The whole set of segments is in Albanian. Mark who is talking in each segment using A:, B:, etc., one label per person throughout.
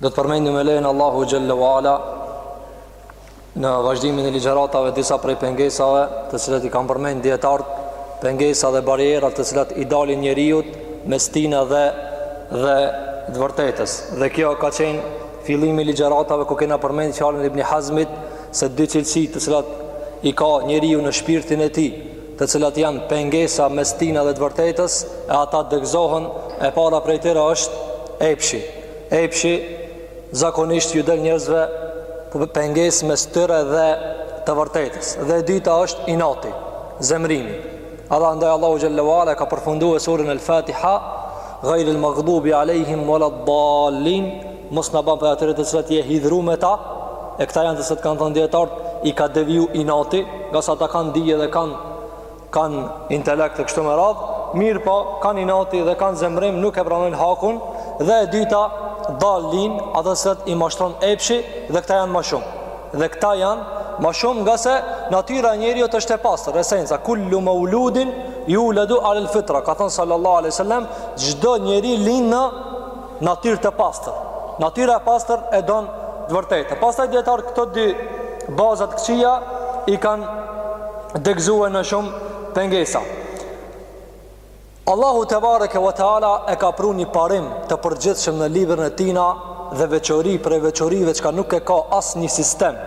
A: Do të përmendim me lejen e Allahut xhel-le ue ala Në vazhdimin e ligjëratave disa prej pengesave Të cilat i kanë përmend dijetarët Pengesa dhe barriera të cilat i dalin njeriut Mes tina dhe dhe të vërtetës Dhe kjo ka qenë fillimi i ligjëratave Ku kena përmend fjalën e Ibn Hazmit Se dy cilësi të cilat i ka njeriu në shpirtin e tij të cilat janë pengesa mes tina dhe të vërtetës, e ato degëzohen, e para prej tyre është epshi. Epshi zakonisht ju del njerëzve pengesë mes tyre dhe të vërtetës. Dhe e dyta është inati, zemrimi. Edhe andaj Allahu xhel-le ue ala e ka përfundu suren El-Fatiha, ghayril maghdubi alejhim waladdallin, Mos na ban prej atyre të cilat je hidhru me ta, e këta janë të cilat kanë thënë dijetarët, i ka deviju inati, ngase ata kanë dije dhe kanë kanë intelekt e kështu me radhë, mirëpo kanë inati dhe kanë zemrim, nuk e pranojnë hakun dhe e dyta dallin ata të cilat i mashtron epshi dhe këta janë ma shumë. Dhe këta janë ma shumë ngase natyra e njeriut është e pastër, esenca kullu mauludin yuladu ala alfitra, ka thënë sallallahu alaihi wasallam, çdo njeri lind në natyrë të pastër. Natyra e pastër e don të vërtetën. Pastaj dijetarët këto dy baza të këqija i kanë degëzuar në shumë pengesa. Allahu tebareke ve teala e ka pru një parim të përgjithshëm në librin e Tina dhe veçori prej veçorive që nuk e ka asnjë sistem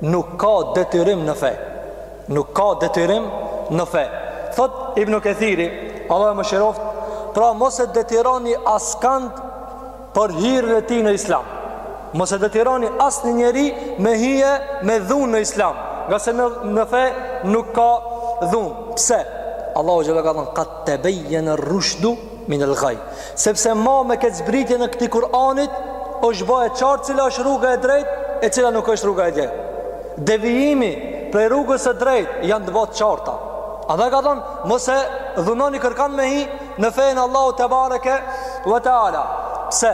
A: Nuk ka detyrim në fe. Nuk ka detyrim në fe. Thotë Ibn Kethiri, Allahu e mëshiroftë, pra mos e detyroni askënd për hyrjen e tij në Islam. Mos e detyroni asnjë njeri me hi me dhunë në Islam, ngase në fe nuk ka dhunë. Pse? Allahu xhel-le ka thënë, "Qad tabayyana ar-rushdu Min el ghay. Sepse ma me këtë zbritjen e këtij Kur'anit, është bo e qartë cila është rruga e drejtë, e cila nuk është rruga e drejtë. Devijimi prej rrugës së drejtë, janë të bo të qarta. Edhe ka thon, mos e dhunoni kërkan me hi, në fenë e Allahut tebareke ve teala. Pse?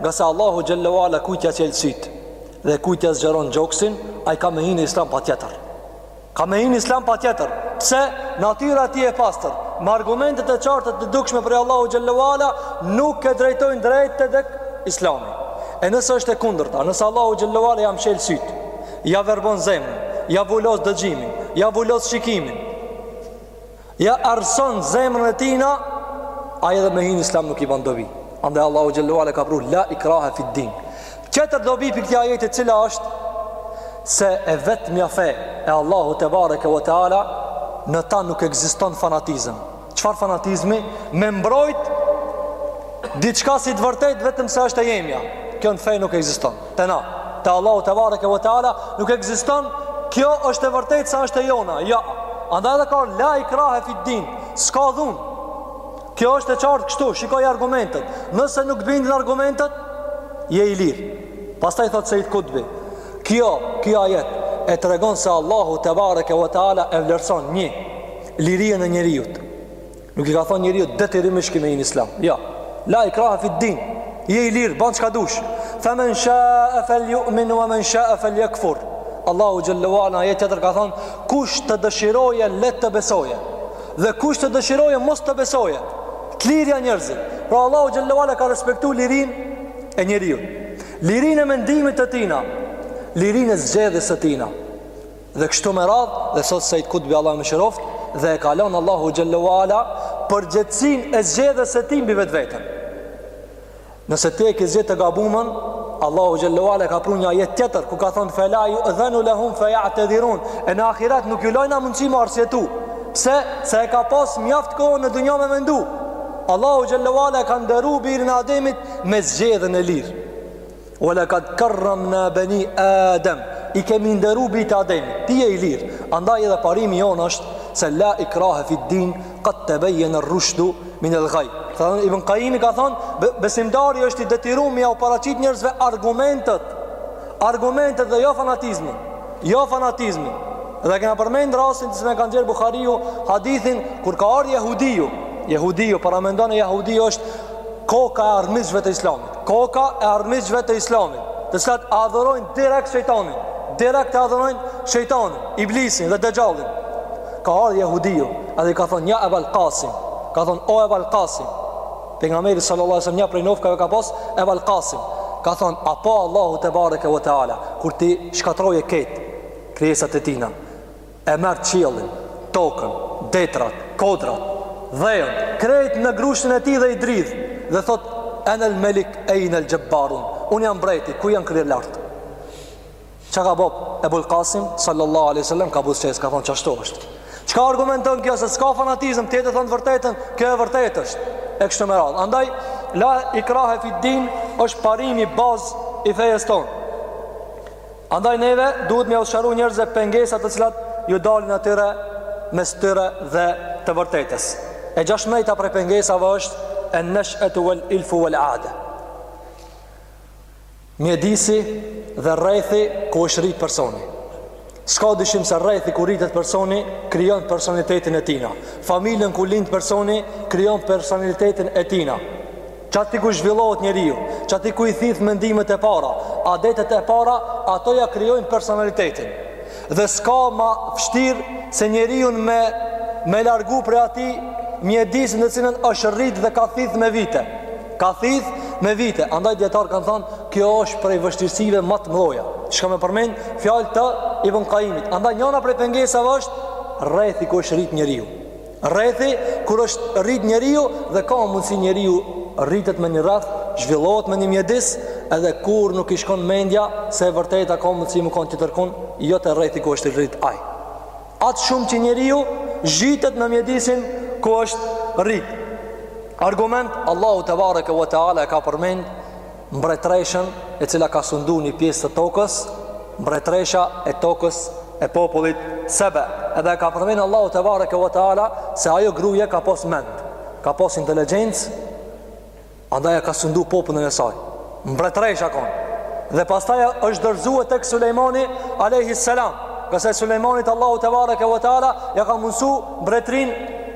A: Ngase Allahu xhel-le ue ala kujt ia çel sytë, dhe kujt ia zgjeron gjoksin, ai ka me hi në islam patjetër. Ka me hi në islam patjetër Pse natyra e tij e pastër Me argumentet e qarta të dukshme prej Allahut xhel-le ue ala Nuk e drejtojnë drejt tek islami E nëse është e kundërta Nëse Allahu xhel-le ue ala ia mshel sytë Ia verbon zemrën Ia vulos dëgjimin Ia vulos shikimin Ja arson zemrën e tina ai edhe me hinë islam nuk i ban dobi Andaj Allahu xhel-le ue ala ka pru La ikrahe fid din Tjetër dobi prej këtij ajeti cila është Se e vetmja fe E Allahu tebareke ve teala Në ta nuk ekziston fanatizm Çfarë fanatizmi? Me mbrojt Diçka si të vërtetë vetëm se është e jemja Kjo në fe nuk ekziston Te na, te Allahu tebareke ve teala, nuk ekziston, kjo është e vërtetë se është e jona, ja. Andaj edhe ka la ikrahe fid din, s'ka dhunë. Kjo është e qartë kështu, shikoji argumentet. Nëse nuk të bindin argumentet, je i lirë. Pastaj thotë Sejid Kutbi. Kjo, kjo ajet, e tregon se Allahu tebareke ve teala e vlerëson një, lirinë e njeriut. Nuk i ka thonë njeriut detyrimisht ki me hi në islam. Jo. La ikraha fi din. Je i lirë, ban çka dush. Fa men sha'a falyu'min wa men sha'a falyakfur. Allahu xhel-le ue ala në ajet tjetër ka thonë, kush të dëshirojë le të besojë. Dhe kush të dëshirojë mos të besojë. Të lirë janë njerëzit. Pra Allahu xhel-le ue ala ka respektu lirinë e njeriut. Lirinë e mendimit të tina. Lirinë e zgjedhjes së tina. Dhe kështu me radhë, dhe thotë Sejid Kutbi Allahu e mëshiroftë, dhe e kalon Allahu xhel-le ue ala përgjegjësinë e zgjedhjes së tij mbi vetveten. Nëse ti e ke zgjedhë të gabumën, Allahu xhel-le ue ala ka pru një ajet tjetër, ku ka thonë fe la ju'dhenu lehum fe ja'tedhirun, e në ahiret nuk ju lejohet mundësi me u arsyetu, pse, se e ka pas mjaftë kohë në dunja me mendu. Allahu xhel-le ue ala e ka nderu birin e Ademit me zgjedhjen e lirë. Ue lekad kerramna beni Adem I kemi nderu bijtë e Ademit Ti je i lirë Andaj edhe parimi jonë është Se la ikrahe fid din Kad tebejjene rrushdu Minel gajj Ibn Kajimi ka thonë Besimtari është i detyrum Me jau paraqit njërzve argumentet Argumentet dhe jo fanatizmi Jo fanatizmi Dhe kena përmendë rastin se e ka nxjerr Buhariu Hadithin Kur ka ardhë jehudiu Jehudiu Paramendoni jehudiu është Koka e armiqve të islamit Koka e armiqve të islamit, të cilët adhurojnë direkt shejtanin, direkt e adhurojnë shejtanin, iblisin dhe Dexhallin. Ka ardhë jehudiu, edhe i ka thonë, ja Ebal Kasim, ka thonë, o Ebal Kasim, pejgamberi sallallahu alaihi ue selem nja prej nofkave e ka pas Ebal Kasim, ka thonë, a po Allahu tebareke ve teala, kur t'i shkatërrojë krejt krijesat e tina, E merr qiellin, tokën, detrat, kodrat, dheun, krejt në grushtin e tij dhe i dridh dhe thot enel melik ejnel xhebbarun, unë jam mbreti, ku janë kryelartët? Ça ka bo Ebul Kasim, sallallahu aleyhi ue sallam, ka buzëqesh, ka thonë qashtu është. Çka argumenton kjo se s'ka fanatizm, tjetri e ka thonë të vërtetën, kjo e vërtetë është, e kështu me radhë. Andaj, la ikrahe fid din, është parimi bazë i fejes tonë. Andaj neve duhet me jau sqaru njerëzve pengesat të cilat ju dalin atyre mes tyre dhe të vërtetës. E gjashtmejta prej pengesave është en-nesh'etu vel ilfu vel ade. Mjedisi dhe rrethi ku është rrit personi. S'ka dyshim se rrethi ku rritet personi, krijon personalitetin e tina. Familjen ku lind personi, krijon personalitetin e tina. Qaty ku zhvillohet njeriu, qaty ku i thith mendimet e para, adetet e para, ato ja krijojnë personalitetin. Dhe s'ka ma vështirë se njeriun me me largu prej atij mjedisi në të cilën është rrit dhe ka thith me vite. Ka thith me vite. Andaj dijetarët kanë thanë, kjo është prej vështirësive ma të mëdhaja. Çka me përmend fjalë të Ibn Qayyimit. Andaj njana prej pengesave është rrethi ku është rrit njeriu. Rrethi ku është rrit njeriu dhe ka mundësi njeriu rritet me një rreth, zhvillohet me një mjedis, edhe kurrë nuk i shkon mendja se e vërteta ka mundësi me kon tjetërkun, jo te rrethi ku është rrit ai. Aq shumë që njeriu zhytet në mjedisin ku është rrit. Argument, Allahu tebareke ve teala e ka përmend, mbretëreshën e cila ka sundu një pjesë të tokës, mbretëresha e tokës e popullit Sebe. Edhe e ka përmend Allahu tebareke ve teala se ajo gruje ka pas mend, ka pas inteligjencë, andaj e ka sundu popullin e saj. Mbretëreshë a konë. Dhe pastaj është dorëzue tek Sulejmani a.s. Kurse Sulejmanit Allahu tebareke ve teala ja ka mundësu mbretërinë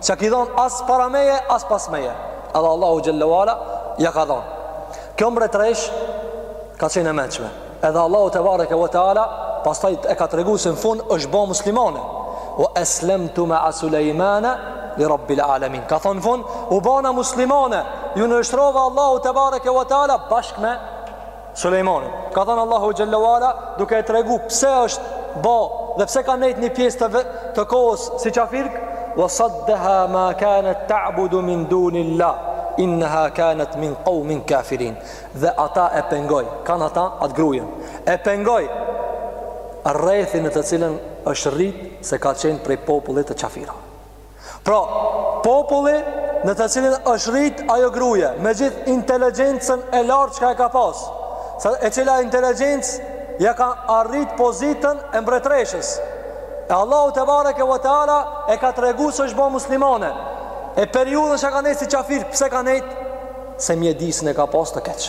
A: S'ja ki dhonë as para meje, as pas meje. Edhe Allahu xhelle ve ala ja ka dhonë. Kjo mbretreshë ka qenë e mençme. Edhe Allahu tebareke ve teala, pastaj e ka tregu se në fund është bo muslimane. Ve eslemtu mea Sulejmane li rabbil alemin. Ka thonë në fund, u bona muslimane, ju nënshtrova Allahut tebareke ve teala, bashkë me Sulejmani. Ka thanë Allahu xhelle ve ala duke e tregu pse është bo dhe pse ka nejt një pjesë të, të kohës si qafir, wa saddaha ma kanat ta'budu min dunillah innaha kanat min qawmin kafirin. Dhe atë e pengoj, kanë atë? Atë grujen. E pengoj rrethi në të cilën është rrit se ka qenë prej popullit të qafirave. Pra, populli në të cilin është rrit ajo gruje, me gjithë inteligjencën e lartë që e ka pas, e cila inteligjencë ja ka arrit pozitën e mbretreshës. E Allahu tebareke ve teala e ka tregu se është bo muslimane. E periudhën që ka nejt si qafire, pse ka nejt? Se mjedisin e ka pas të keq.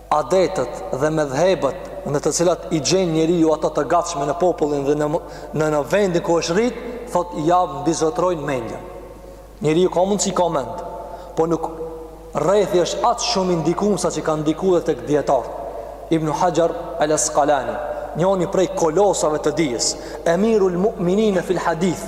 A: adetet dhe medhhebet në të cilat i gjen njeriu ato të gatshme në popullin dhe në në, në vendin ku është rrit, thot ja mbizotrojnë mendjen. Njeriu ka mundsi ka mend, po nuk rrethi është aq shumë i ndikum sa që ka ndikue edhe tek dijetar. Ibn Hajar al-Asqalani, njëri prej kolosave të dijes, Emirul Mu'minin fil Hadith,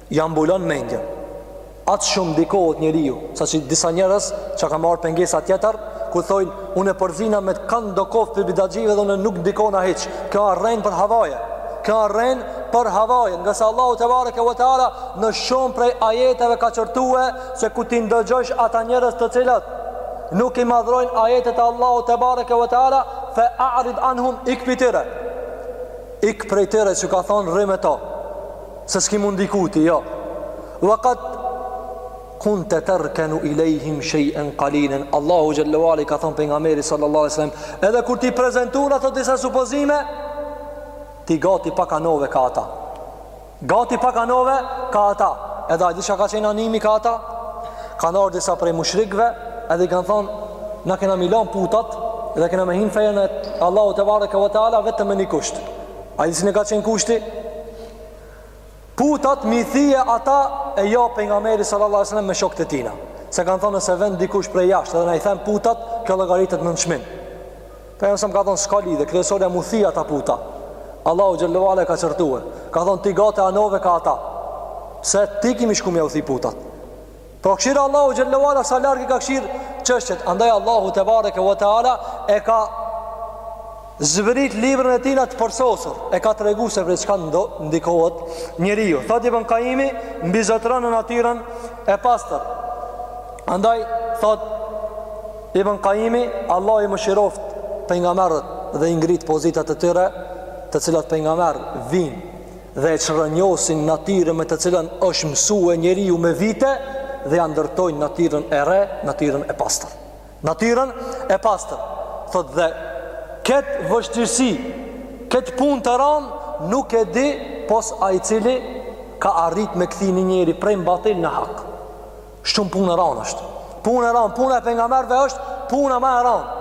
A: Ja mbulon mendjen. Aq shumë ndikohet njeriu, sa që disa njerëz që ka marrë pengesa tjetër, ku thojnë, unë e përzihna me kan do koftë prej bidatxhive dhe unë nuk ndikona hiç. Kjo a rrenë për havaje. Kjo a rrenë për havaje. Ngase Allahu tebareke ve teala, në shumë prej ajeteve ka qërtue se kur t'i ndëgjojsh ata njerëz të cilët nuk i madhrojnë ajetet e Allahut tebareke ve teala, fe a'rid anhum, ik prej tyre. Ik prej tyre që ka thonë rri me to. Se s'ki mu ndiku ti, jo. Wa qad kunte terkenu ilejhim shej'en kalilen. Allahu xhel-le ve ala i ka thonë pengamerit sallallahu alaihi sallam, edhe kur t'i prezentun ato disa supozime, ti gati pak anove ka ata. Gati pak anove ka ata. Edhe a di çka ka qenë animi ka ata? Kanë ardhë disa prej mushrikve, edhe i kanë thonë, na kena m'i lan putat, edhe kena me hi në fenë e Allahut tebareke ve teala, vetëm me një kusht. A di cili ka qenë kushti? Putat m'i thi ata e jo pengameri sallallahu alaihi wasallam me shokët e tina. Se kanë thonë nëse vjen dikush prej jashtë dhe na i then putat, kjo llogaritet nënçmim. Pengameri ka thonë s'ka lidhje, kryesorja m'u thi ata puta. Allahu xhel-le ve ala e ka qortue. Ka thonë ti gati anove ka ata. Se ti ki me shku me ua thi putat. Pra kqyr Allahu xhel-le ve ala sa larg i ka kqyr çështjet. Andaj Allahu tebareke ve teala e ka zbrit librën e tina të përsosur. E ka tregu se prej çka ndo, ndikohet njeriu. Thot Ibn Kajimi, mbizotëron në natyrën e pastër. Andaj, thot Ibn Kajimi, Allahu i mëshiroft pengamerët dhe i ngrit pozitat e tyre të cilat pengamerë vijnë dhe e çrrënjosin natyrën me të cilën është mësue njeriu me vite dhe ja ndërtojnë natyrën e re, natyrën e pastër. Natyrën e pastër. Thot dhe këtë vështirësi, këtë punë të ranë, nuk e di pos ai i cili ka arrit me kthi një njeri prej batil në hak. Shumë punë e ranë është. Punë e ranë, puna e pengamerve është, puna ma e ranë.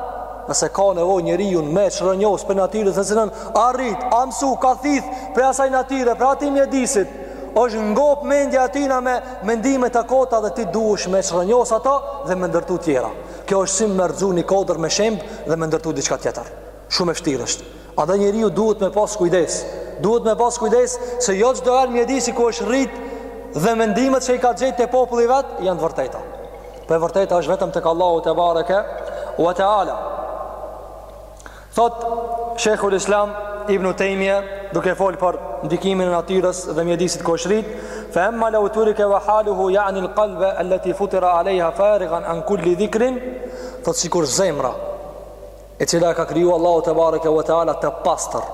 A: Nëse ka nevoj njeriun me çrrënjos prej natyre në të cilën a rrit, a mësu, ka thith prej asaj natyre, prej atij mjedisit, është ngop mendja e tina me mendime të kota dhe ti duhesh me i çrrënjos ato dhe me ndërtu tjera. Kjo është si me rrëzu një kodër me shemb dhe me ndërtu diçka tjetër. Shumë e shtirë është. Andaj njeriu duhet me pas kujdes. Duhet me pas kujdes se jo çdo herë mjedisi ku është rrit dhe mendimet që i ka gjetë te populli i vet janë të vërteta. Po e vërteta është vetëm tek Allahu tebareke ue teala. Thot Sheikhul Islam Ibn Taymija duke fol për ndikimin e natyrës dhe mjedisit ku është rrit, fa amma law turika wa haluhu ya'ni al-qalb allati futira 'alayha farighan an kulli dhikrin, thot sikur zemra e cila e ka kriju Allahu tebareke ve teala të pastër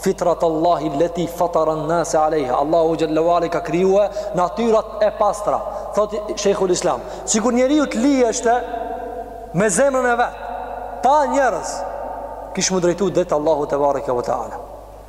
A: fitrat Allahi leti fataran nase alejha Allahu xhele ve ala i ka krijue natyrat e pastra thot Shekhul Islam sikur njeriu t'u lieshte me zemrën e vet pa njerëz kish m'u drejtu drejt Allahut tebareke ve teala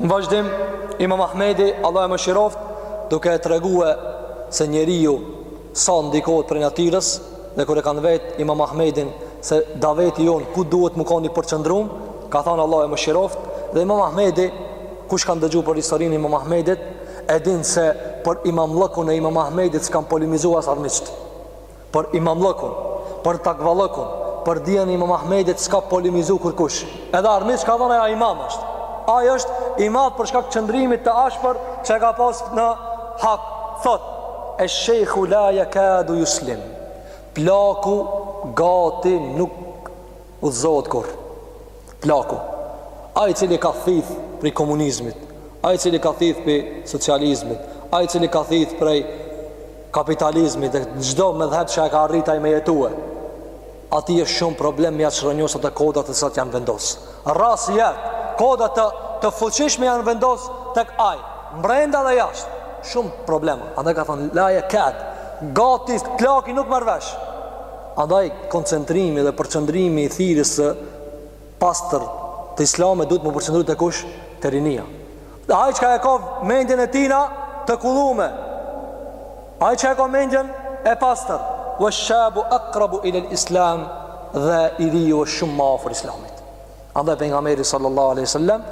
A: Në vazhdim, Imam Ahmedi, Allahu e mëshiroftë, duke e tregue se njeriu sa ndikohet prej natyrës, dhe kur e kanë vet Imam Ahmedin se daveti jonë ku duhet me kon i përqendrum, ka thanë Allahu e mëshiroftë, dhe Imam Ahmedi, kush kanë dëgju për historinë e Imam Ahmedit, e dinë se për imamllëkun e Imam Ahmedit s'kanë polemizu as armiqt. Për imamllëkun, për takvallëkun, për dijen e Imam Ahmedit s'ka polemizu kurkush. Edhe armiqt kanë thënë ai imam është. Ai është imam për shkak të qëndrimit të ashpër që ka pas në hak. Thot, e shekhu la yakadu yuslim. Plaku gati nuk udhëzohet kurrë. Plaku, ai i cili ka thith prej komunizmit, ai i cili ka thith prej socializmit, ai i cili ka thith prej kapitalizmit dhe çdo medhheb që e ka arrit ai me jetue. Atij është shumë problem me çrënjosë ato koda te çat janë vendos. Rras jet, koda të të fuqishme janë vendos tek ai, brenda dhe jashtë. Shumë problema. Andaj ka thonë la jekad. Gati plaku nuk merr vesh. Andaj, koncentrimi dhe përqëndrimi i thirrjes së pastër të Islamit duhet m'u përqendru te kush? Te rinia. Ai çka e ka mendjen e tina të kullume, ai çka e ka mendjen e pastër, wa shabu aqrabu ila al-islam dhe i riu është shumë më afër Islamit. Andaj pejgamberi sallallahu alaihi wasallam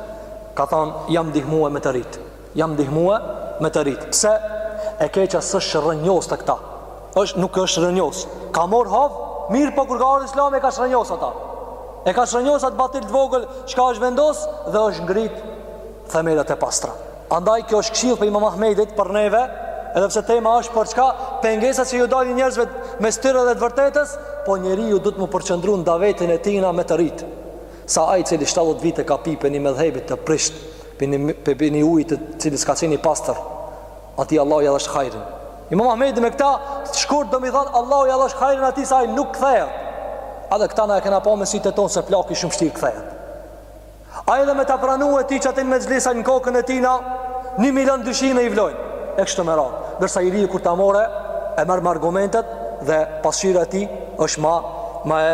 A: ka thënë jam ndihmuar me të rit. Jam ndihmue me të rit. Pse e keqa s'është rrënjos të këta. Êsh, nuk është rrënjos. Ka mor hov, mirëpo kur ka ardh islami e ka shrrënjos ata. E ka shrrënjos atë batil të vogël, çka është vendos dhe është ngrit themelet e pastra. Andaj kjo është këshillë prej imam Ahmedit për neve, edhe pse tema është për çka pengesa që ju dalin njerëzve mes tyre dhe të vërtetës, po njeriu duhet m'u përqëndru në davetin e tina me të rit. Se ai i cili 70 vite ka pi pe ni medhhebit të prishtë, Pini, pe pini ujit të cilës ka qenë i pastër. Atij Allahu ja dhasht hajrin. Imam Ahmedi me këta shkurt do me thonë Allahu ja dhash hajrin atij se ai nuk kthehet. A dhe këta na e kena pa me sytë tonë se plaki shumë shtirë kthehet. A edhe me ta pranu e ti që atin me zlisaj në kokën e tina, një milion dyshime i vlojnë. E kështu me radhë. Ndërsa i riu kur ta merr, e merr me argumentet dhe pasqyra e tij është ma, ma e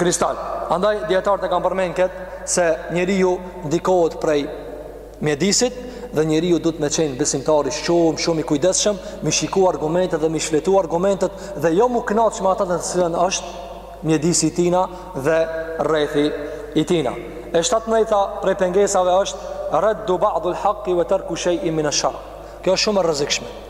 A: kristal. Andaj, dijetarët e kanë përmen këtë se njeriu ndikohet prej mjedisit dhe njeriu duhet me qenë besimtari shumë shumë i kujdesshëm, m'i shiku argumentet dhe m'i shfletu argumentet dhe jo m'u knaqë me atë në të cilën është mjedisi i tina dhe rrethi i tina. E 17-a prej pengesave është reddu ba'dil hakki ve terku shej'in minesh-shar'. Kjo është shumë e rrezikshme.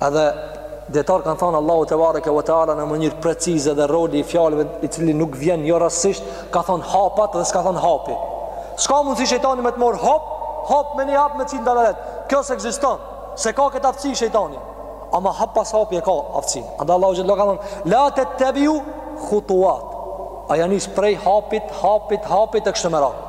A: Edhe dijetarët kanë thënë Allahu tebareke ve teala në mënyrë precize dhe roli i fjalëve i cili nuk vjen jo rastësisht, ka thënë hapat dhe s'ka thënë hapi. S'ka mundësi shejtani me të marr hop, hop me një hap me t'çu n'dalalet. Kjo s'ekziston, s'e ka këtë aftësi shejtani. Ama hap pas hapi e ka aftësinë. Andaj Allahu xhelle ve ala ka thonë, la tettebiu khutuat. Aj nis prej hapit, hapit, hapit e kështu me radhë.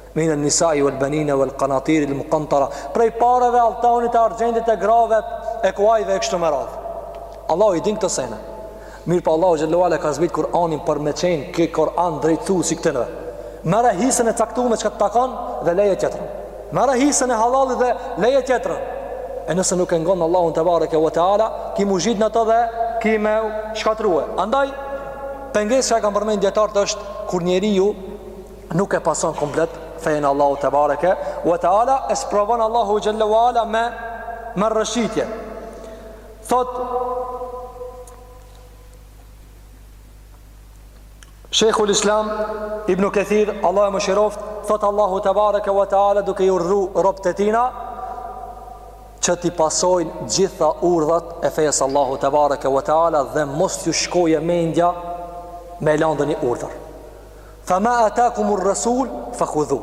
A: Min an nisai wal banina wal qanatir al muqantara. Prej parave alltanit e argjendit e grave e kuajve e kështu me radhë. Allahu i din këto sene. Mirëpo Allahu xhelle ve ala ka zbrit Kur'anin për me qenë ky Kur'an drejtusi i këtyneve. Merre hisen e caktuar me çka të takon dhe leje tjetrën. Merre hisen e halallit dhe leje tjetrën. E nëse nuk e ngon Allahun tebareke ve teala, ki m'u zhyt në to dhe ki m'u shkatrru. Andaj pengesë që e kanë përmend dijetarët është kur njeriu nuk e pason komplet fejen e Allahut tebareke ue teala e sprovon Allahu xhelle ue ala me me rrëshqitje thot Shejhul Islam Ibn Kethir Allahu e mëshiroftë thot Allahu tebareke ue teala duke i urdhnu robtë e tina që t'i pasojnë gjitha urdhat e fejës Allahut tebareke ue teala dhe mos ju shkojë mendja me lanë një urdhër Fa ma atakum ar-rasul fa khudhu.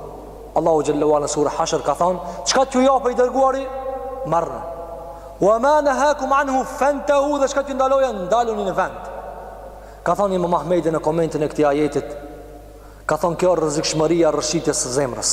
A: Allahu jalla wa ala sura Hashr ka thënë, çka t'ju japë i dërguari, marrni. Wa ma nahakum anhu fantahu, dhe çka t'ju ndalojë, ndaluni në vend. Ka thënë Imam Ahmedi në komentin e këtij ajetit, ka thënë kjo rrezikshmëria rrëshqitjes së zemrës.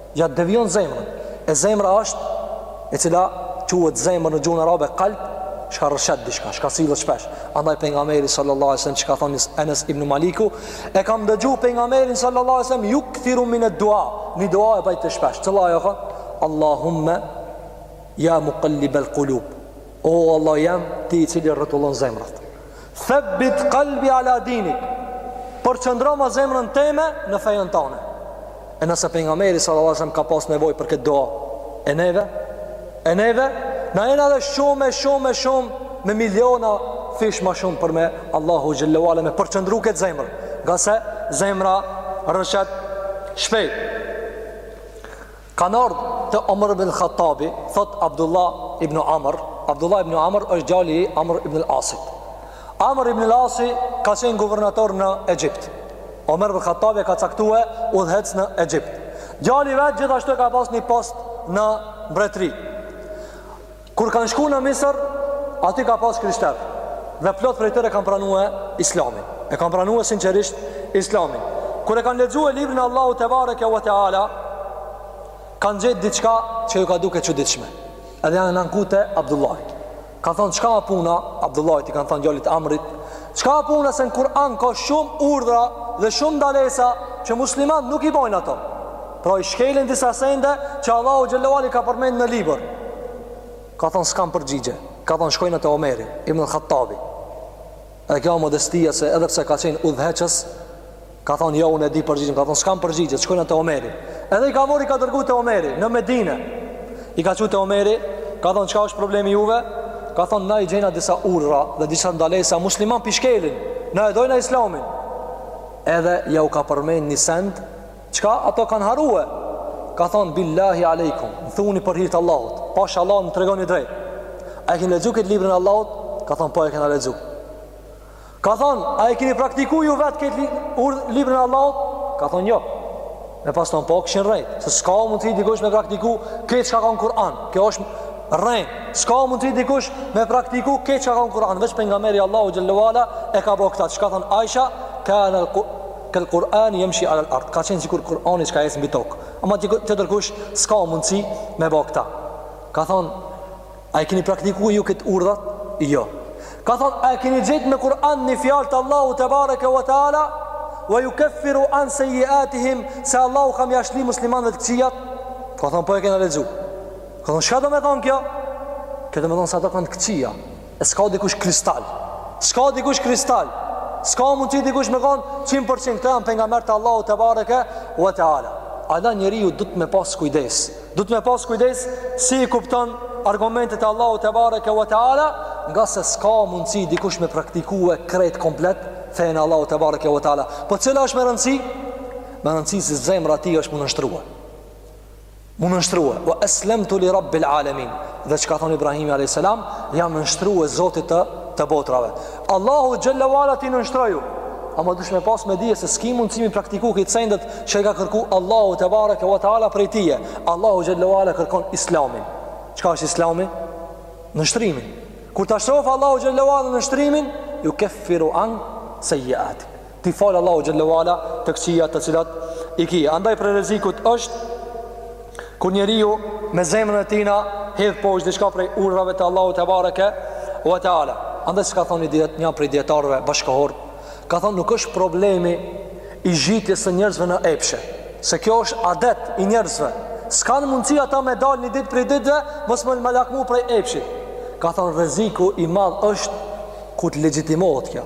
A: Ja devijon zemrën. E zemra është e cila quhet zemër në gjuhën arabe kalb, çka rrshet diçka, çka sillet shpesh. Andaj pejgamberi sallallahu alajhi wasallam siç ka thonë Enes ibn Maliku, e kam dëgju pejgamberin sallallahu alajhi wasallam jukthiru min ad-dua, ni dua e bëjte shpesh. Cila ajo ka? Allahumma ya muqallib al-qulub. O Allah je ti i cili rrotullon zemrat. Thabbit qalbi ala dinik Përqëndroma zemrën teme në fejën tane E nëse Pejgamberi salallahu alejhi ve selem ka pas nevoj për këtë dua E neve E neve Na jena edhe shumë e shumë e shumë Me miliona fish ma shumë për me Allahu xhelle ve ala me përqëndru këtë zemrë Ngase zemra rrëshet shpejt Kanë ardhë te Omër ibn Khattabi, thotë Abdullah ibn Amr, Abdullah ibn Amr është djali i Amr ibn Asit. Amr ibn Asi ka qenë guvernator në Egjipt. Omër ibn Khattabi e ka caktue udhëheqës në Egjipt. Djali vetë gjithashtu e ka pas një post në mbretëri. Kur kanë shku në Misër, aty ka pas krishter, dhe plot prej tyre e kanë pranue islamin, e kanë pranue sinqerisht islamin. Kur e kanë lexue librin e Allahut tebareke ve teala, kanë gjet diçka që ju ka duke e çuditshme, edhe janë anku te Abdullahi. Kanë thonë, çka a puna, Abdullah, i kanë thonë djalit t'Amrit, çka a puna se në Kur'an ka shumë urdra dhe shumë ndalesa që muslimant nuk i bojnë ato. Pra i shkelin disa sende që Allahu xhelle ve ala i ka përmend në libër. Ka thonë s'kam përgjigje. Ka thonë shkojnë te Omeri ibn Khattabi. Edhe kjo modestia se edhe pse ka qenë udhëheqës, s'ka thonë jo unë e di përgjigjen. Ka thonë s'kam përgjigje, shkojnë te Omeri. Edhe i ka marr i ka dërgu te Omeri, në Medine. I ka çu te Omeri, ka thonë çka është problemi juve? Ka thonë na i gjejna disa urdhra dhe disa ndalesa muslimant po i shkelin. Na e dojna islamin. Edhe ja u ka përmen një send Çka ata kanë harrue. Ka thonë, Billahi alejkum, më thuni për hir të Allahut, pasha Allahun më tregoni drejt. A e keni lexu këtë librin e Allahut? Ka thonë, po e kena lexu. Ka thonë, a e keni praktiku ju vetë këtë librin e Allahut? Ka thonë, jo. Me pas thonë, po kishin rrejt, se s'ka mundësi dikush me praktiku krejt çka ka në Kur'an. Kjo është rrejt, s'ka mundësi dikush me praktiku krejt çka ka në Kur'an. Veç Pejgamberi salallahu alejhi ve selem e ka bo këta, çka thonë Aisha, kane Kal Kur'ani yamshi ala al-ard. Ka qenë sikur Kur'ani që ka ecë mbi tokë. Ama tjetër kush s'ka mundësi me bë këta. Ka thonë, a e keni praktikuar ju këto urdhrat? Jo. Ka thonë, a e keni gjetë në Kur'an një fjalë të Allahut tebareke ve teala? Wa yukaffiru an sayiatihim se Allahu ka me ia shly muslimanëve të këqijat? Ka thonë, po e kena lexuar. Ka thonë, çka do me thonë kjo? Kjo do me thonë se do kenë të këqija. E s'ka dikush kristal. S'ka dikush kristal. S'ka mundësi dikush me konë 100% këta janë pejgamberët e Allahut tebareke ve teala. Ama njeriu duhet me pas kujdes. Duhet me pas kujdes si i kupton argumentet e Allahut tebareke ve teala ngase s'ka mundësi dikush me praktikue krejt komplet fenë e Allahut tebareke ve teala. Po cila është me rëndësi? Me rëndësi si zemra ty asht m'u nënshtrua. M'u nënshtrue, ve eslemtu li rabbil alemin, dhe ç'ka thonë Ibrahimi a.s. Jam nënshtrue Zotit të, të botrave. Allahu xhel-le ve ala, ti nënshtroju, amo dush me e pas me dije se s'ki mundsi m'i praktiku krejt sendet që i ka kërku Allahu tebareke ve teala prej tije. Allahu xhel-le ve ala kërkon islamin. Çka është islami? Nënshtrimin. Kur ta shofë Allahu xhel-le ve ala nënshtrimin, jukeffiru anke sejjiatik. T'i fal Allahu xhel-le ve ala të këqijat të cilat i ke. Andaj prej rrezikut është kur njeriu me zemrën e tina hedh poshtë diçka prej urdhrave të Allahut tebareke ve teala. Andaj si ka thonë një, një prej dietarëve bashkëkohor, ka thonë nuk është problemi i zhytjes së njerëzve në epshe, se kjo është adet i njerëzve. S'kanë mundësi ata me dalë një ditë prej ditëve, mos me, me lakmu prej epshit. Ka thonë rreziku i madh është kur të legjitimohet kjo.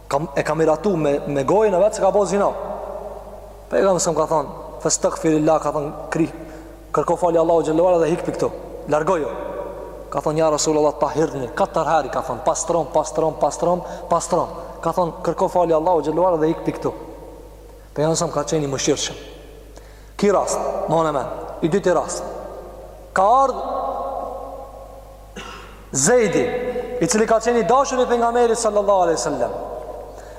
A: Kam e ka miratu me me gojën e vet se ka bo zina. Pejgamberi a.s. ka thon, "Fastaghfirillah", ka thon, "Kër, kërko falje Allahu xhel-le ve ala dhe hik prej këtu. Largoju." Ka thon, "Ja Rasulullah, tahirni." Katër herë ka thon, "Pastrom, pastrom, pastrom, pastrom." Ka thon, "Kërko falje Allahu xhel-le ve ala dhe hik prej këtu." Pejgamberi a.s. ka qenë i mëshirshëm. Ki rast, mane n'mend, i dyti rast. Ka ardh Zejdi, i cili ka qenë i dashur i pejgamberit sallallahu alaihi wasallam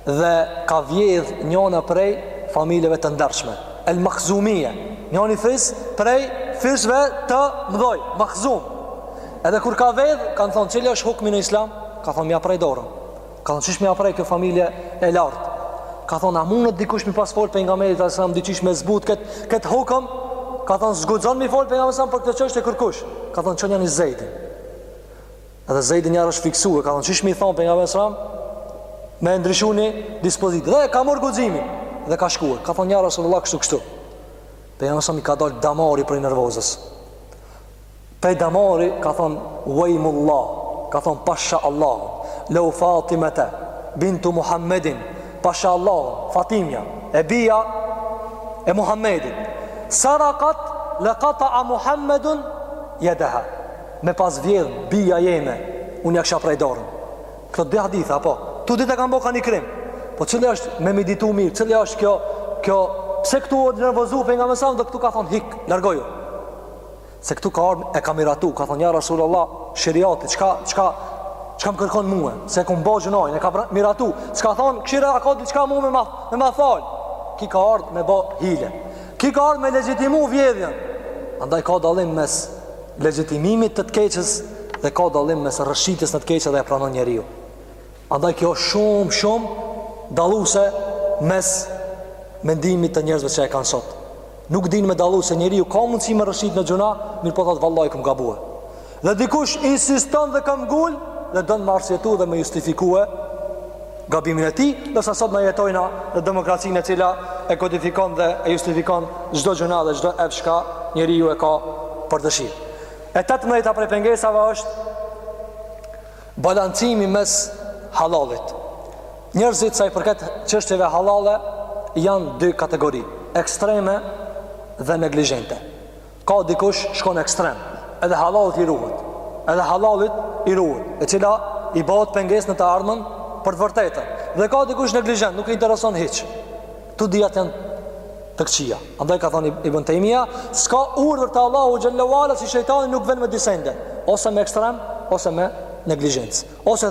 A: dhe ka vjedh njona prej familjeve të ndershme, El Makhzumia, njoni fis prej fisve të mëdhoj, Makhzum. Edhe kur ka vjedh, kanë thonë, "Cili është hukmi në Islam?" Ka thonë, "M'ja pre dorën." Ka thonë, qysh m'ja pre, kjo familje e lartë? Ka thonë, a mundët dikush m'i pas folë Pejgamberit a.s., diqysh me zbut këtë kët hukëm? Ka thonë, s'guxon m'i folë Pejgamberit a.s. për këtë çështje kërkush. Ka thonë, çojeni Zejdin. Edhe Zejdi njerë është friksue, ka thonë, qysh m'i thonë Pejgamberit a.s. me e ndryshu një dispozitë. Dhe ka marrë guximin. Dhe ka shkuar. Ka thonë, ja Rasulullah, kështu kështu. Pejgamberit a.s. i ka dalë damari prej nervozës. Prej damari ka thonë, Uejmullah, ka thonë, pasha Allahun, leu Fatimete, bintu Muhammedin, pasha Allahun, Fatimja, e bija e Muhammedit, sarakat, lekata'a Muhammedun jedeha, me pas vjedh, bija jeme, unë ja ksha pre dorën. Këto dy haditha, po, te dytë e kanë bo ka një krim, po cili është, me meditu mirë, cili është kjo, kjo, pse këtu u nervozu Pejgamberi a.s. dhe këtu ka thonë, hik, largoju. Se këtu ka ardhë e ka miratu, ka thonë, ja Rasul Allah, sheriati, çka, çka, çka më kërkon mue, se e kum bo gjynahin, e ka miratu, s'ka thonë, kshyre a ka diçka mue me ma, me ma falë, ki ka ardhë me bo hile, ki ka ardhë me legjitimu vjedhjen, andaj ka dallim mes legjitimimit të të keqes, dhe ka dallim mes rrëshqitjes në të keqë dhe e pranon njeriu. Andaj kjo shumë, shumë dalluse mes mendimit të njerëzve që e kanë sot. Nuk din me dallu se njeriu ka mundësi me rrëshqit në gjynah, mirëpo thotë vallahi kam gabue. Dhe dikush insiston dhe këmbëngul dhe don me arsyetu dhe me justifikue gabimin e tij, ndërsa sot na jetojna në demokracinë e cila e kodifikon dhe e justifikon çdo gjynah dhe çdo epsh çka njeriu e ka për dëshirë. E 18 prej pengesave është Balancimi mes hallallit. Njerëzit sa i përket çështjeve hallalle janë dy kategori, ekstreme dhe neglizhente. Ka dikush shkon ekstrem, edhe hallallit i ruhet. Edhe hallallit i ruhet, e cila i bëhet pengesë në të ardhmen për të vërtetën. Dhe ka dikush neglizhent, nuk i intereson hiç. Të dyjat janë të këqija. Andaj ka thënë Ibn Taymija, s'ka urdhër të Allahut xhelle ve ala si shejtani nuk vjen me dy sende, ose me ekstrem, ose me neglizhencë. Ose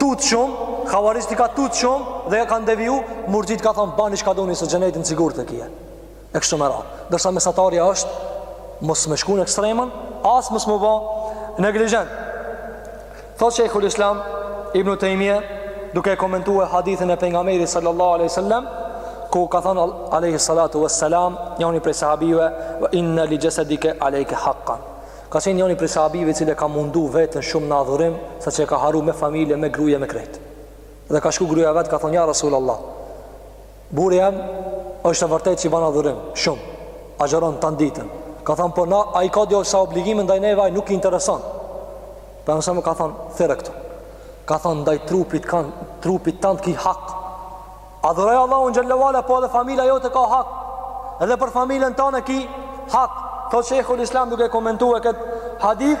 A: tut shumë, havarixhët i ka tut shumë dhe kanë deviju, murxhit ka thënë bani çka doni se xhenetin sigurt e kije. E kështu me radhë. Ndërsa mesatarja është mos me shku n'ekstrem, as mos m'u ba neglizhent. Thotë Shejhul Islam Ibn Taymiyah duke komentuar hadithin e pejgamberit sallallahu alaihi wasallam ku ka thënë alaihi salatu wassalam njëri prej sahabeve wa inna li jasadika alayka haqqan ka qenë njëri prej sahabeve i cili ka mundu veten shumë në adhurim sa që ka harru me familje me gru e me krejt dhe ka shku gruja e vet ka thënë ja rasulullah Burri jem është e vërtetë që i bën adhurim, shumë. Agjëron tan ditën. Ka thënë po na ai ka disa obligime ndaj neve ai nuk i intereson. Pejgamberi alejhi selam ka thënë thirre këtu. Ka thënë ndaj trupit kanë trupit tan ki hak. Adhuroj Allahun xhelle ve ala po edhe familja jote ka hak. Edhe për familjen tane ki hak. Thot Sheikhul Islam duke komentuar këtë hadith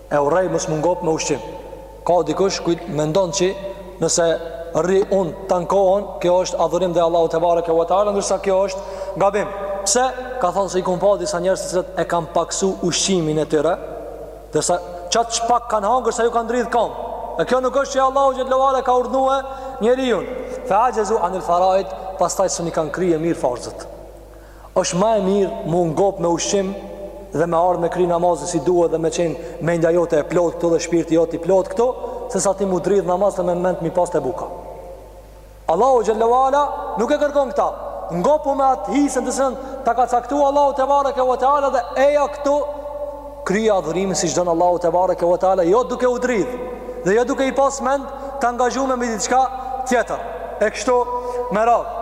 A: E urrej mos m'u ngop me ushqim. Ka dikush kujt mendon që nëse rri unt tan kohën, kjo është adhurim dhe Allahu tebareke ve teala, ndërsa kjo është gabim. Pse? Ka thënë se i kam pa disa njerëz të cilët e kanë paksu ushqimin e tyre, ndërsa qaq pak kanë hangër sa ju kanë dridh kamt. E kjo nuk është që Allahu xhelle ve ala ka urdhnue njeriun. Fa ajazu anil faraid, pastaj s'i kanë krye mirë farzët. Është ma e mirë m'u ngop me ushqim dhe me ardhë me kry namazin si duhet dhe me qenë mendja jote e plot këtu dhe shpirti jot i plot këtu, se sa ti m'u dridh n'namaz dhe me mend m'i pas te buka. Allahu xhelle ve ala nuk e kërkon këta, ngopu me atë hisen të cilën ta ka caktu Allahu tebareke ve teala dhe eja këtu kryje adhurimin siç don Allahu tebareke ve teala, jo duke u dridh dhe jo duke i pas mend të angazhume me diçka tjetër, e kështu me radhë.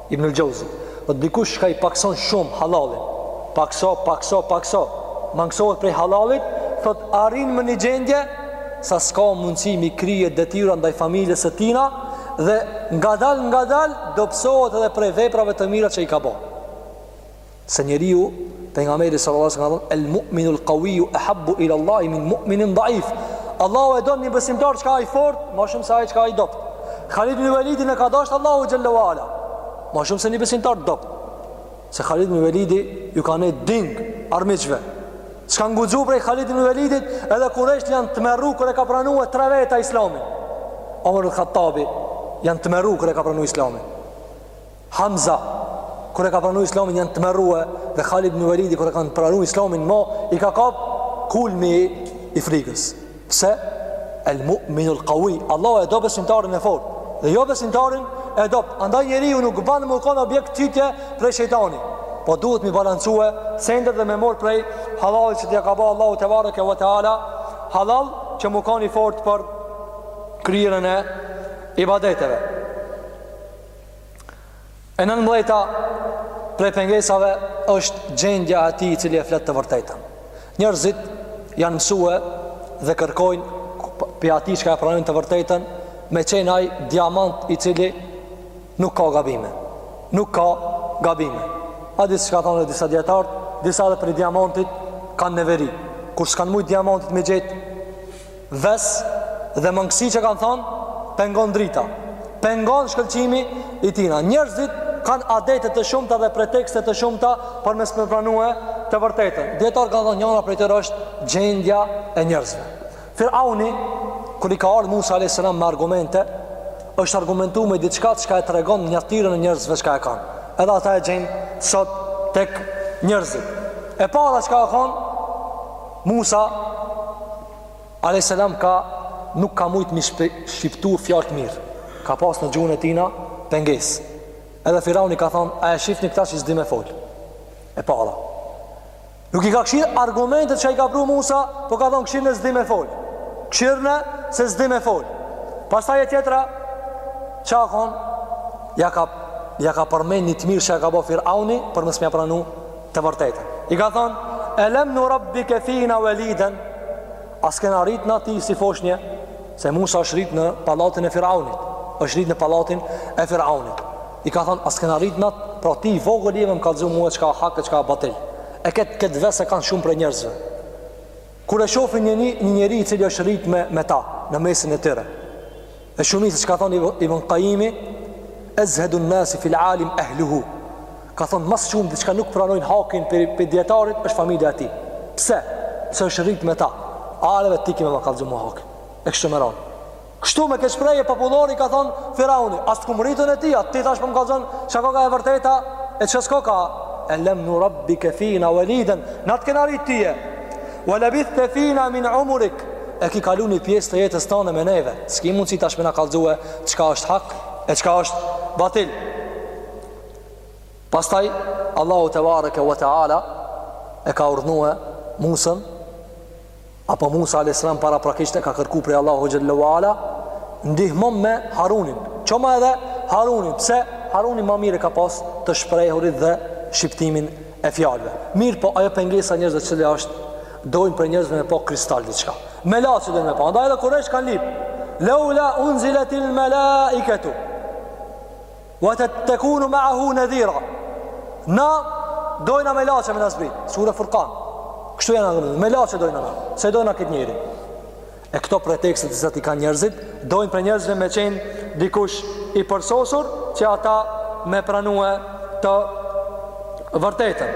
A: Ibnul Xhauzi, thotë dikush çka i pakson shumë hallalin, pakso, pakso, pakso, mangësohet prej hallalit, thotë arrin më një gjendje sa s'ka mundësi mi krye detyra ndaj familjes së tina dhe ngadalë, ngadalë, dobësohet edhe prej veprave të mira që i ka bo. Se njeriu, pejgamberi sallallahu alajhi wasallam ka thënë, "El mu'minu el qawiyu ahabbu ila Allahi min mu'minin dha'if." Allahu e don një besimtar çka â i fort, ma shumë se ai çka â i dobt. Khalid ibn Walidin e ka dasht Allahu xhelle ve ala. Ma shumë se një besimtar të dobët. Se Khalid ibn Walidi ju ka ne ding armiqve. S'kanë guxu prej Khalid ibn Walidit, edhe kurejshët janë tmerru kur e kanë pranu tre veta Islamin. Omer el-Khattabi janë tmerru kur e ka pranu Islamin. Hamza kur e ka pranu Islamin janë tmerrue dhe Khalid ibn Walidi kur e kanë pranu Islamin mo i ka kap kulmi i frikës. Pse? El mu'minul qawi, Allahu e do besimtarin e fortë dhe jo besimtarin e dobt. Andaj njeriu nuk ban me kon objekt qitje prej shejtani. Po duhet mi balancue sendet dhe me mor prej hallallit që t'ja ka ba Allahu tebareke ve teala hallall që me kon i fortë për kryrjen e ibadeteve. E nanmbëdhjeta prej pengesave është gjendja e atij i cili e flet të vërtetën. Njerëzit janë mësue dhe kërkojnë prej atij çka e pranojnë të vërtetën me qenë ai diamant i cili nuk ka gabime. Nuk ka gabime. A di si çka thonë disa dijetarë, disa edhe prej diamantit kanë neveri. Kur s'kanë mujtë diamantit me i gjetë, Ves dhe mangësi që kanë thanë pengon drita pengon shkëlqimi i tina njerëzit kanë adete të shumta dhe pretekste të shumta për mos me pranue të vërtetën dijetarët kanë thanë njona prej tyre është gjendja e njerëzve Firauni kur i ka ardhë Musa alejhi selam me argumente është argumentu me diçka çka e tregon natyrën e njerëzve çka e kanë edhe ata e gjejnë sot tek njerëzit e para çka â kon Musa Alejhi selam ka nuk ka mujt mi shqiptu fjalët mirë. Ka pas në gjuhën e tina pengesë. Edhe Firauni ka thonë, a e shifni këtë që s'di me folë. E para. Nuk i ka kqyr argumentet që i ka pru Musa, po ka thonë kqyrne s'di me folë. Kqyrne se s'di me folë. Pastaj e tjetra, çka â kon, ja ka, ja ka përmend një të mirë që ja ka bo Firauni, për mos me ja pranu, Të vërtetën. I ka thonë, elem nurabbike fina veliden, a s't'kena rritë na ty si foshnje, se Musa është rritë në pallatin e Firaunit, është rritë në pallatin e Firaunit. I ka thonë, a s't'kena rritë na ty, pra ti i vogëli me m'kallëzu mue çka â hak e çka â batil. E këtë këtë ves e kanë shumë prej njerëzve. Kur e shofin një një njeri i cili është rrit me, me ta në mesin e tyre. E shumica çka thon Ibn Qayimi, ezhedu nasi fil alim ehluhu. Ka thon ma së shumti çka nuk pranojnë hakin prej prej dijetarit është familja e tij. Pse? Se është rrit me ta. Areve ti ki me ma kallxu mu hakin. E kështu me radh. Kështu me këtë shprehje popullore i ka thënë Firauni, a s'të kum rrit unë tija, ti tash po më kallzon çka koka e vërteta, e çka s'koka. Elem nurabbike fina weliden, na të kena rrit tije. Wa labithte fina min umurik, e ki kalu një pjesë të jetës tane me neve. S'ki mundësi tash me na kalzue, çka është hak, e çka është batil. Pastaj, Allahu tebareke wa te ala, e ka urdhnue Musën, Apo Musa alayhis salam paraprakisht e ka kërku prej Allahu xhalla wa ala, ndihmën me Harunin. Çoma edhe Harunin, pse Haruni më mirë e ka pas të shprehurit dhe shqiptimin e fjalëve. Mirëpo ajo pengesa e njerëzve cila është, dojnë prej njerëzve me pa kristal diçka. Melaqe dojnë me pa, andaj edhe kurejsh kanë lip. Leula unziletil melaiketu. Wa te tekunu meahu nedhira Na dojna melaqe me na zbrit Sure furkan Kështu janë ata Melaqe dojna na S'e dojna këtë njeri E këto pretekste të cilat i kanë njerëzit Dojnë prej njerëzve me qenë dikush i përsosur Që ata me pranue të vërtetën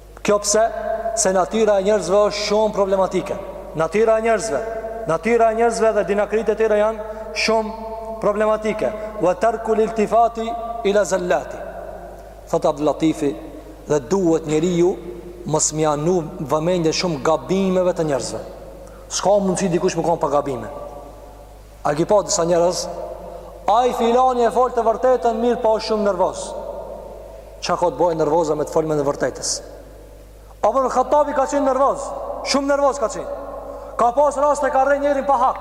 A: Kjo pse? Se natyra e njerëzve është shumë problematike. Natyra e njerëzve, natyra e njerëzve dhe dinakritë e tyre janë shumë problematike. Wa tarku liltifati ila zallati. Thot Abdul Latifi dhe duhet njeriu mos me ia vnu vëmendjen shumë gabimeve të njerëzve. S'ka mundësi dikush me kon pa gabime. A ki pa disa njerëz? Ai filani e fol të vërtetën mirëpo është shumë nervoz. Çka ka të bëjë nervoza me të folmen e vërtetës? Omar Khattabi ka qenë nervoz, shumë nervoz ka qenë. Ka pas raste ka rre njerin pa hak.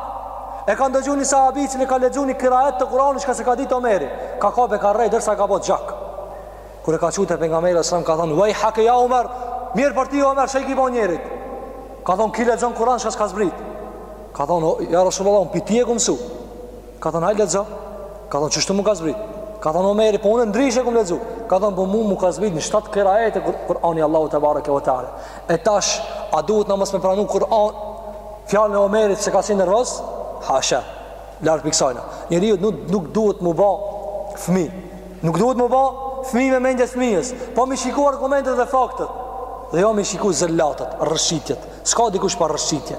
A: E ka ndëgju një sahabi i cili ka lexu një kiraet të Kur'anit çka s'e ka ditë Omeri. E ka kap e ka rre derisa e ka bë gjak. Kur e ka çu te pejgamberi alejhi selam ka thënë, "Wajhake ya Omar, mirë për ti Omar, çka i ki bë njerit." Ka thënë, "Ky lexon Kur'an çka s'ka zbrit." Ka thonë, ja Rasulullah, unë pi tije e kum mësu. Ka thonë, hajde lexo. Ka thonë, qështu më ka zbrit. Ka thonë Omeri, po unë ndryshe e kum lexu. Ka thonë, po mu më ka zbrit në shtatë kiraete Kur'ani Allahu tebareke ve teala. E tash, a duhet na mos me pranu Kur'an? Fjalën e Omerit se ka qenë nervoz? Hasha. Larg prej kësajna. Njeriu nuk nuk duhet me u bë fëmi. Nuk duhet me u bë fëmi me mendje të fëmijës. Po me i shiku argumentet dhe faktet. Dhe jo me i shiku zellatet, rrëshitjet. S'ka dikush pa rrëshitje.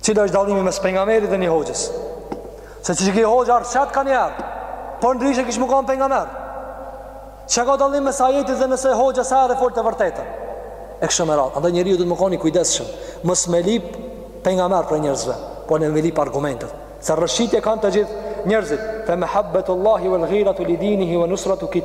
A: Cili është dallimi mes pejgamberit dhe një hoxhës? Se çysh ki hoxhë ardh çat kanë ardh. Po ndryshe kish mu kanë pejgamber. Çka ka dallim mes ajetit dhe nëse hoxha se edhe fol të vërtetën. E kështu me radhë. Andaj njeriu duhet mu kanë i kujdesshëm. Mos me lip pejgamber prej njerëzve, po ne me lip argumente. Se rrëshitje kanë të gjithë njerëzit. Fa mahabbatullahi wal ghiratu li dinihi wa nusratu kit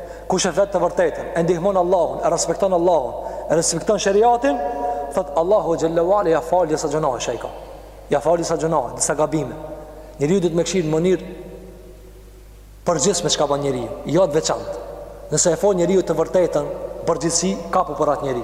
A: Kush e flet të vërtetën, e ndihmon Allahun, e respekton Allahun, e respekton shariatin, thot Allahu xhallahu ala ja fal disa gjynahe shejka. Ja fal disa gjynahe, disa gabime. Njeriu duhet me kshyr në mënyrë përgjithshme me çka ban njeriu, jo të veçantë. Nëse e fol njeriu të vërtetën, përgjegjësi ka për atë njeri.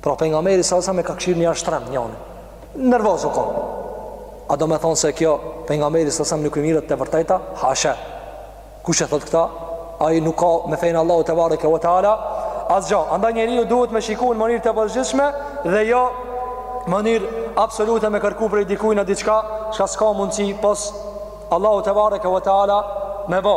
A: Pra pejgamberi s.a.s. e ka kshyr një shtrem njërin. Nervoz u kon. A do me thonë se kjo pejgamberi s.a.s. nuk i mirret e vërteta? Hasha. Kush e thot këta? Ai nuk ka me fenë Allahut tebareke ve teala asgjë. Andaj njeriu duhet me shiku në mënyrë të përgjithshme dhe jo në mënyrë absolute me kërku prej dikujt naj diçka, çka s'ka mundësi pos Allahut tebareke ve teala me bo.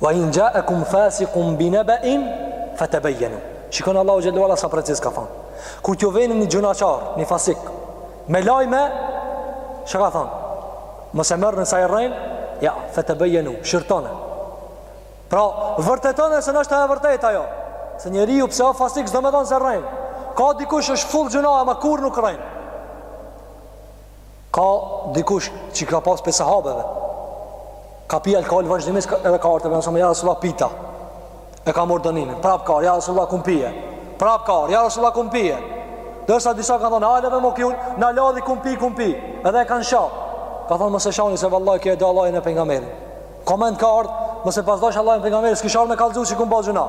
A: Wa in ja'akum fasiqun bi naba'in fatabayyanu. Shikon Allahu xhelalu ala sa preciz ka thënë. Kur t'ju vjen një gjynahqar, një fasik, me lajme, çka ka thënë? Mos e merrni se ai rren, ja, fatabayyanu, shqyrtone. Pra, vërtetone se në është e vërtetë ajo. Se njeriu pse a fasik s'do me thon se rrein. Ka dikush është full gjynah, ama kurrë nuk rrein. ka dikush që ka pas prej sahabeve ka pi alkohol vazhdimisht edhe ka ardh te pejgamberi s.a.s. ja Rasulullah pita e ka mor dënimin prap ka ardh ja Rasulullah kum pi e prap ka ardh ja Rasulullah kum pi e dërsa disa ka thonë haleve më ky na lodhi kum pi kum pi edhe e kanë sha ka thonë mos e shani se vallaj ky e do Allahun e pejgamberin prej mend ka ardh mos e pas dash Allahun e pejgamberin s'kish ardh me kallzu që kum ba gjynah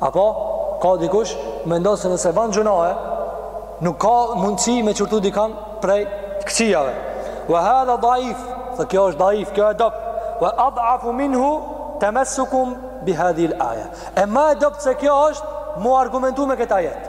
A: Apo, ka dikush, mendon se nëse ban gjynahe, nuk ka mundësi me qërtu dikan prej këqijave. Vë hedha daif, tha kjo është daif, kjo e dobët, vë adhafu minhu temessukuhum bi hedhil aje. E ma e dobët se kjo është mu argumentu me këtë ajet.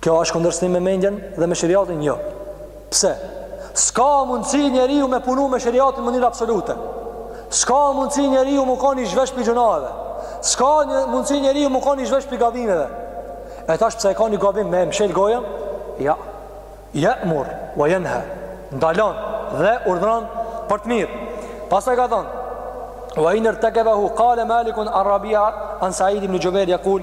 A: Kjo është kundërshtim me mendjen dhe me shariatin? Jo. Pse? S'ka mundësi njeriu me punu me shariatin në mënyrë absolute. S'ka mundësi njeriu mu kanë i zhvesh prej gjynaheve. S'ka mundësi njeriu mu kanë i zhvesh prej gabimeve. E tash pse e ka një gabim me e mshel gojën? Ja. Ja'mur, wa yanha. Ndalon dhe urdhëron për të mirë. Pastaj ka thonë: "Wa in irtakabahu qala Malikun an Rabia an Sa'id ibn Jubair yaqul"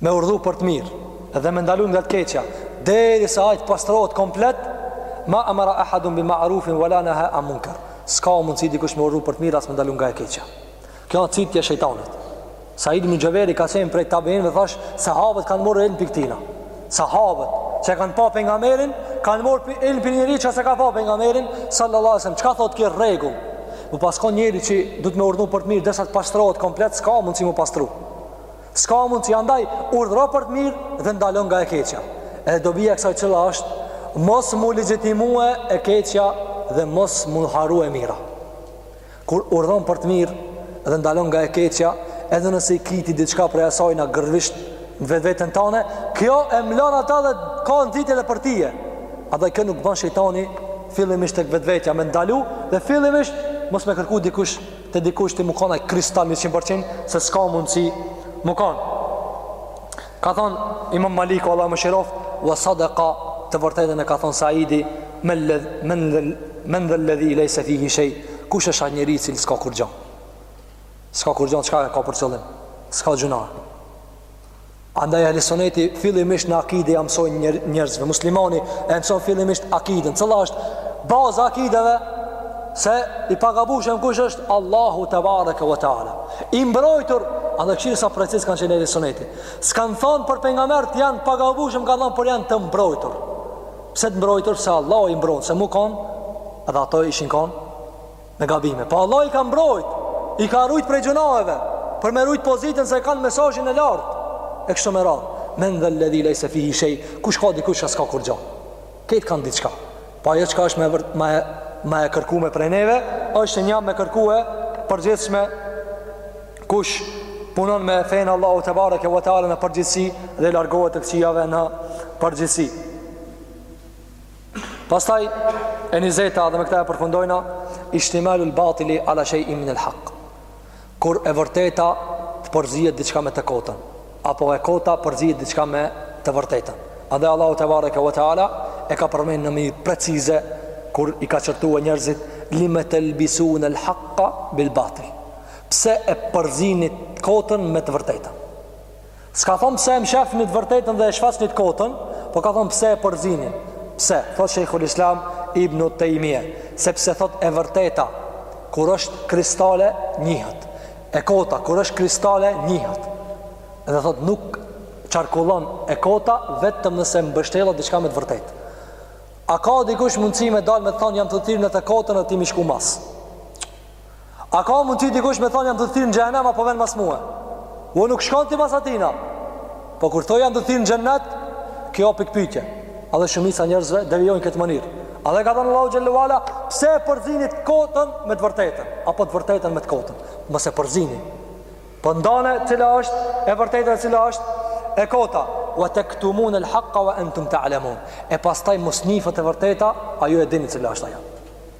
A: me urdhëru për të mirë dhe me ndalu nga të keqja derisa ai të pastrohet komplet ma amara ahadun bi ma'rufin wala naha an munkar s'ka mundësi dikush me urdhëru për të mirë as me ndalu nga e keqja kjo është cytja e shejtanit Said ibn Xhubejri ka qenë prej tabiinëve dhe thash sahabët kanë marrë ilm pi ktina sahabët që kanë pa pejgamberin kanë marrë ilm pi njerit që s'e ka pa pejgamberin sallallahu alaihi wasallam çka thotë kjo rregull Me pas kon njeri që du të me urdhnu për të mirë derisa të pastrohet komplet, s'ka mundësi m'u pastru S'ka mundësi, andaj urdhro për të mirë dhe ndalo nga e keqja. Edhe dobija e kësaj cila është mos mu legjitimue e keqja dhe mos mu haru e mira. Kur urdhron për të mirë dhe ndalon nga e keqja, edhe nëse i kiti diçka prej asaj na gërvisht në vetveten tane, kjo e mlon ata dhe ka ndjetje edhe për tije. Andaj kjo nuk ban shejtani fillimisht tek vetvetja me ndalu dhe fillimisht mos me kërku dikush te dikush ti mu kanë ai kristal 100% se s'ka mundësi mu kanë ka thonë imam Maliku Allah mëshiroftë wa sadaka të vërtetën e ka thonë Saidi men dhe lledhi lejse fihi shej kush është ai njeri i cili s'ka kurgjo s'ka kurgjo çka e ka për qëllim s'ka gjunah Andaj ehli suneti fillimisht në akide ja mësojnë njer njerëzve. Muslimani e mëson fillimisht akiden. Cilla është baza akides? Se i pagabushëm kush është? Allahu tebareke ve teala. I mbrojtur, andaj kshir sa preciz kanë qenë ehli suneti. S'kanë thonë për pejgamberët janë t'pagabushëm, kanë thonë për janë të mbrojtur. Pse të mbrojtur? Se Allahu i mbron, se mu kon, edhe ata ishin kon, me gabime po Allah i ka mbrojt i ka rujt prej gjunaheve për me rujt pozitën se e kanë mesazhin e lartë e kështu me radhë men dhe lledhi lejse fihi shej kush ka dikush që s'ka kurgjo krejt kanë diçka pa po ajo çka është me, vërt, me, e kërkume prej neve është një me kërku e përgjithshme kush punon me fenë e Allahut tebareke ve teala në përgjithsi dhe largohet të këqijave në përgjithsi Pastaj e njëzeta dhe me këta e përfundojna Ishtimalu l-batili ala shej'in minel haq Kur e vërteta të përzihet diçka me të kotën Apo e kota përzihet diçka me të vërtetën Edhe Allahu tebareke ve teala E ka përmen në mënyrë precize Kur i ka qortue njerëzit Lime telbisunel haqqa bil batil Pse e përzini kotën me të vërtetën S'ka thonë pse e mshefni të vërtetën dhe e shfaqni të kotën, po ka thonë pse e përzini. Pse? Thot Shejhul Islam Ibn Tejmije, sepse thot e vërteta kur është kristale njihet. E kota kur është kristale njihet. Dhe thot nuk qarkullon e kota vetëm nëse mbështillet diçka me të vërtetë. A ka dikush mundësi me dalë me të thonë jam t'u thirrë në të kotën e ti m'i shku mas? A ka mundësi dikush me thon jam të thirrë në xhehnem apo ven mas muhe? Jo nuk shkon ti mas atina. Po kur thot jam të thirrë në xhennet, kjo o pikpytje. Edhe shumica njerëzve devijojnë këtë mënyrë. Edhe ka thënë Allahu xhelle ve ala, pse e përzini të kotën me të vërtetën, apo të vërtetën me të kotën. Mos e përzini. Po ndaje cila është e vërteta e cila është e kota. Wa tektumunel haqqa wa entum ta'lemun. E pastaj mos njifet e vërteta, a ju e dini cila është ajo.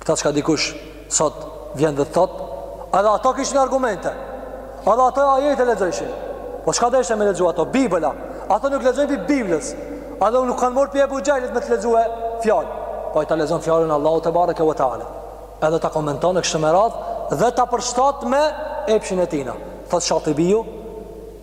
A: Kta çka dikush sot vjen dhe thot, edhe ato kishin argumente. Edhe ato ajete lexojshin. Po çka deshte me lexu ato Bibla? Ato nuk lexojnë pi Biblës. Edhe nuk kanë marrë pi Ebu Xhehlit me të lexu fjallë. Po ai ta lexon fjallën Allahu tebareke ve teala. Edhe ta komenton e kështu me radhë dhe ta përshtat me epshin e tina. Thot Shatibiu,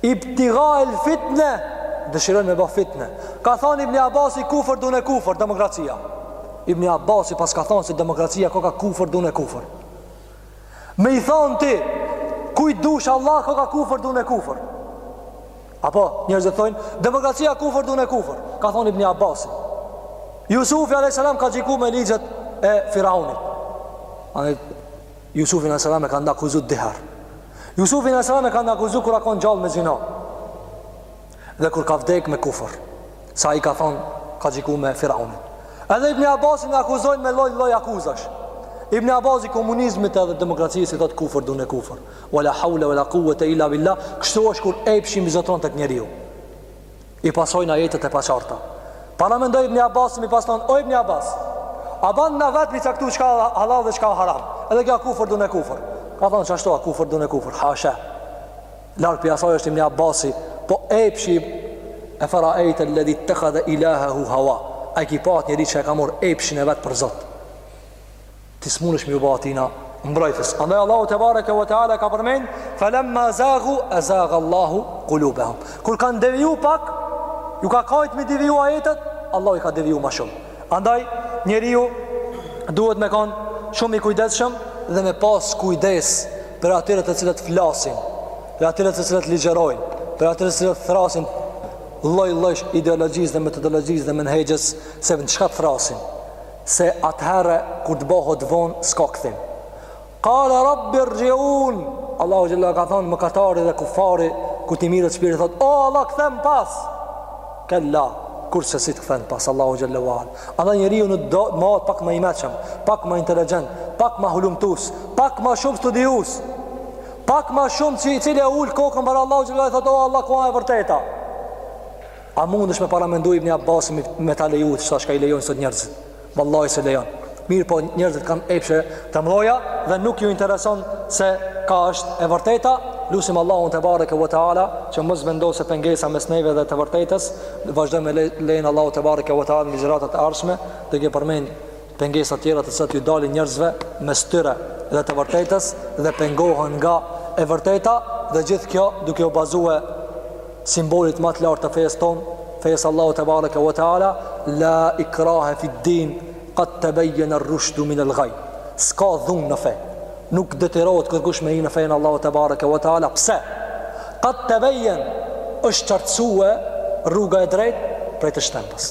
A: Ibtigha el fitne, dëshirojnë me ba fitne. Ka thënë Ibn Abbasi kufër dune kufër demokracia. Ibn Abbasi paska thënë se demokracia koka kufër dune kufër. Me i thënë ti, kujdush Allah koka kufër dune kufër. Apo njerëzit thonë, demokracia kufër dune kufër. Ka thënë Ibn Abbasi. Jusufi alayhis salam ka gjyku me ligjet e Firaunit. Ai Jusufin alejhi selam e kanë akuzu dy herë. Jusufin alejhi selam e kanë akuzu kur a kon gjallë me zina. Dhe kur ka vdek me kufër. Se ai ka thon, ka gjyku me Firaunin. Edhe Ibn Abbasin e akuzojnë me lloj lloj akuzash. Ibn Abbasi komunizmit edhe demokracisë i thotë kufër dune kufër. Wala hawla wala quwwata illa billah. Kështu është kur epshi mbizotron tek njeriu. I pasojnë ajetet e paqarta. Paramendo Ibn Abbasit me i pas thon, o Ibn Abbas, a ban na vetë mi caktu çka hallall dhe çka haram. Edhe kja kufër dune kufër. Ka thon se ashtu a kufër dune kufër. Hasha. Larg pi asaj është Ibn Abbasi, po epshi e feraejte ledhi ittekhadhe ilahehu hawa. A e ki pa at njeri që e ka mor epshin e vet për zot. Ti s'munesh me ju ba atina mbrojtës. Andaj Allahu tebareke ve teala ka përmend, "Falamma zagu azaga Allahu qulubahum." Kur kanë deviju pak, ju ka kajk me deviju ajetet, Allahu i ka deviju më shumë. Andaj njeriu duhet me kon shumë i kujdesshëm dhe me pas kujdes për atyre të cilët flasin, për atyre të cilët ligjërojnë, për atyre të cilët thrrasin lloj-lloj ideologjisë dhe metodologjisë dhe menhexhit se në çka thrrasin. se atëherë kur të bëhet vonë s'ka kthim kale rabbi rxhiun Allahu xhelle ve ala ka thon mëkatari dhe kufari kur t'i mirret shpirti thotë o Allah kthem pas kella kurrsesi s'të kthen pas Allahu xhelle ve ala andaj njeriu duhet me kon pak më i meçëm pak më inteligjent pak më hulumtus pak më shumë studius pak më shumë se i cili e ul kokën për Allahun xhelle ve ala thotë o Allah ku a e vërteta A mundesh me paramendu Ibni Abbasin me ta lejue sa shka i lejojnë sot njerëzit? Vallahi s'e lejon. Mirëpo njerëzit kanë epshe të mëdhaja dhe nuk ju intereson se ka është e vërteta, lusim Allahun tebareke ve teala që mos vendosë pengesa mes neve dhe të vërtetës, vazhdojmë me lejen e Allahut tebareke ve teala në ligjëratat e ardhshme duke përmend pengesa të tjera të cilat ju dalin njerëzve mes tyre dhe të vërtetës dhe pengohen nga e vërteta dhe gjithë kjo duke u bazue simbolit më të lartë të fesë tonë, fesë Allahut tebareke ve teala, la ikrahe fi din, qad tabayyana ar-rushdu min al-ghay. S'ka dhunë në fe. Nuk detyrohet kërkush me hi në fenë e Allahut tebareke ve teala. Pse? Qad tabayyana është qartësue rruga e drejtë prej të shtrembës.